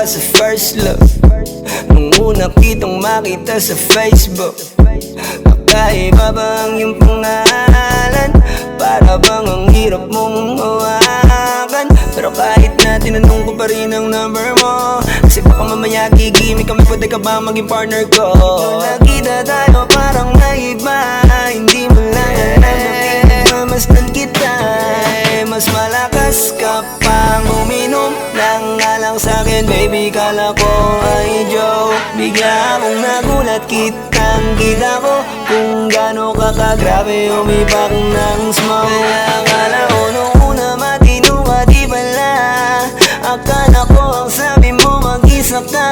mukha sa first look Nung una kitang makita sa Facebook Kakaiba ba ang iyong pangalan? Para bang ang hirap mong hawakan Pero kahit na tinanong ko pa rin ang number mo Kasi baka mamaya gigimik kami Pwede ka ba maging partner ko? Nung nakita tayo parang naiba Hindi mo lang alam na pinagmamasdan kita sa'kin baby kala ko ay joke. Bigla akong nagulat kitang kita ko Kung gaano ka kagrabe umipak ng smoke. Kaya akala ko nung una matino ka di pala. Akala ko ang sabi mo mag-isa ka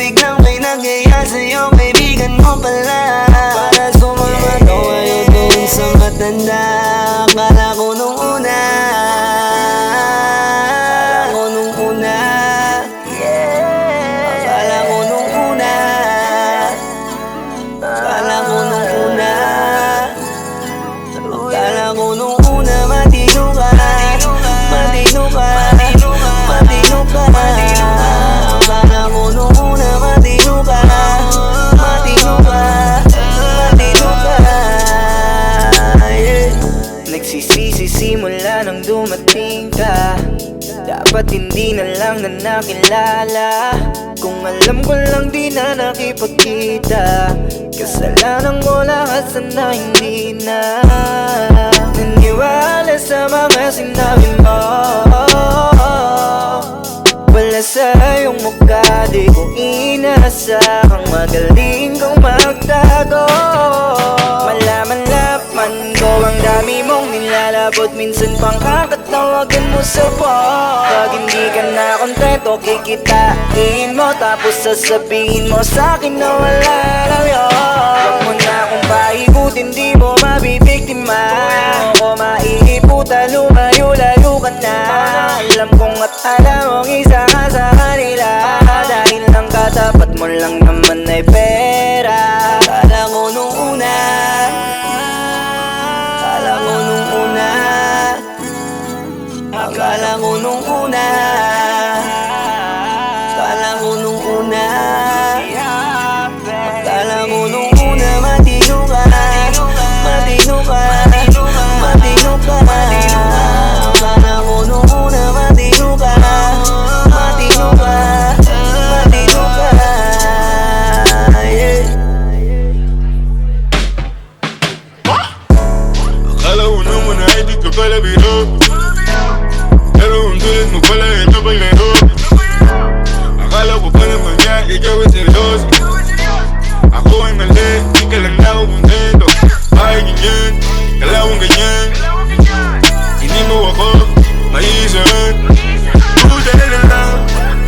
Biglang may nagaya sa'yo kaibigan mo pala. Para sumama to ngayon kung sa matanda dumating ka. Dapat hindi na lang na nakilala. Kung alam ko lang di na nakipagkita. Kasalanan ko lahat sana hindi na Naniwala sa mga sinabi mo. Wala sa iyong mukha Di ko inasahang magaling kang magtago kakatawagan mo sa phone Pag hindi ka na kontento Kikitain mo Tapos sasabihin mo sa'kin na wala lang yun. Huwag mo na akong paikutin Di mo mabibiktima. Mo maiiputa Lumayo-layo ka na. Alam kong at alam mong isa ka sa kanila. Dahil lang katapat mo lang naman ay pera Pero ang tulad mo pala ito pa'y laro Akala ko pa naman niya ikaw ay seryoso Ako ay mali, di ka lang na ako kontento Ay ganyan, kalawang ganyan Hindi mo ako maiisan Buta na lang,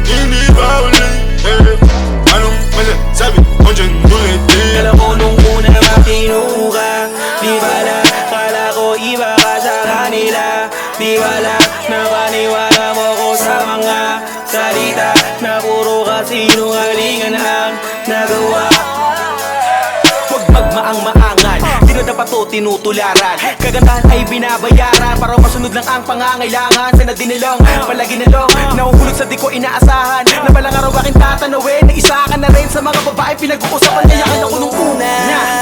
hindi pa uli eh. Anong masasabi ko dyan ulit eh Alam ko nung una matino ka Di bala, kala ko iba ka sa kanila Di bala, napaniwala mo ko nagawa Huwag magmaang-maangan. Di na dapat to tinutularan. Kagandahan ay binabayaran. Para masunod lang ang pangangailangan. Sa nadinilong, palagi nilong Nahuhulog sa di ko inaasahan. Na balang araw aking tatanawin Na isa ka na rin sa mga babae pinag-uusapan. Kaya kaya ko nung una una